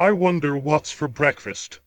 I wonder what's for breakfast.